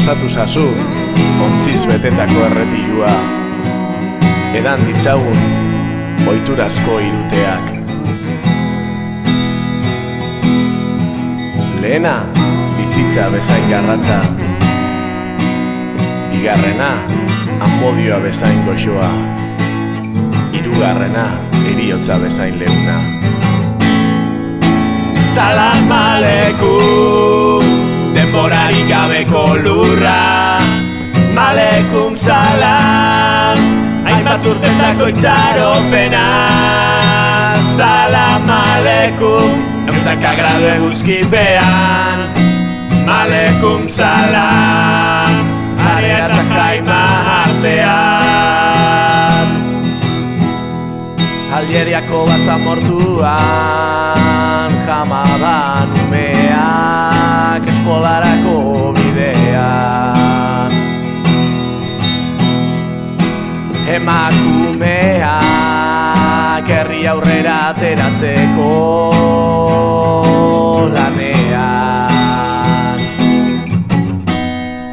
pasatu zazu Ontziz betetako erretilua Edan ditzagun Oiturazko iruteak. Lehena Bizitza bezain garratza. Bigarrena Amodioa bezain goxoa. Hirugarrena Eriotza bezain leuna. Salam aleikum Denborarik gabeko lurra Malekum salam Hainbat urtetako itxaropena. Salam aleikum Eundaka gradu eguzkipean Malekum salam Are eta jaima artean. Aldieriako basamortuan Jamadan umeak eskolarako Emakumeak herri aurrera ateratzeko lanean.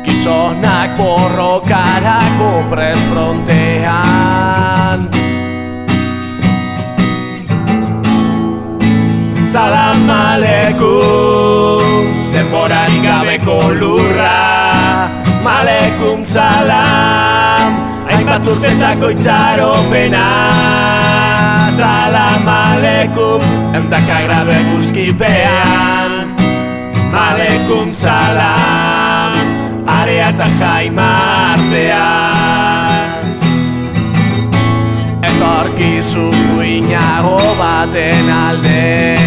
Gizonak borrokarako prez frontean. Salam aleikum Denborarik gabeko lurra Malekum salam Hainbat urtetako itxaropena Salam aleikum Eundaka gradu eguzkipean Malekum salam Area eta jaima artean. Etorkizu duinago baten alde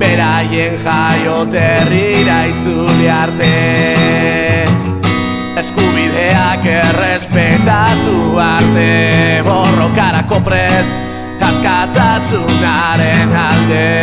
Beraien jaioterrira itzuli arte arte Borrokarako prest askatasunaren alde